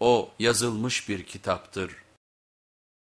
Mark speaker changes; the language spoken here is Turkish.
Speaker 1: O yazılmış bir kitaptır.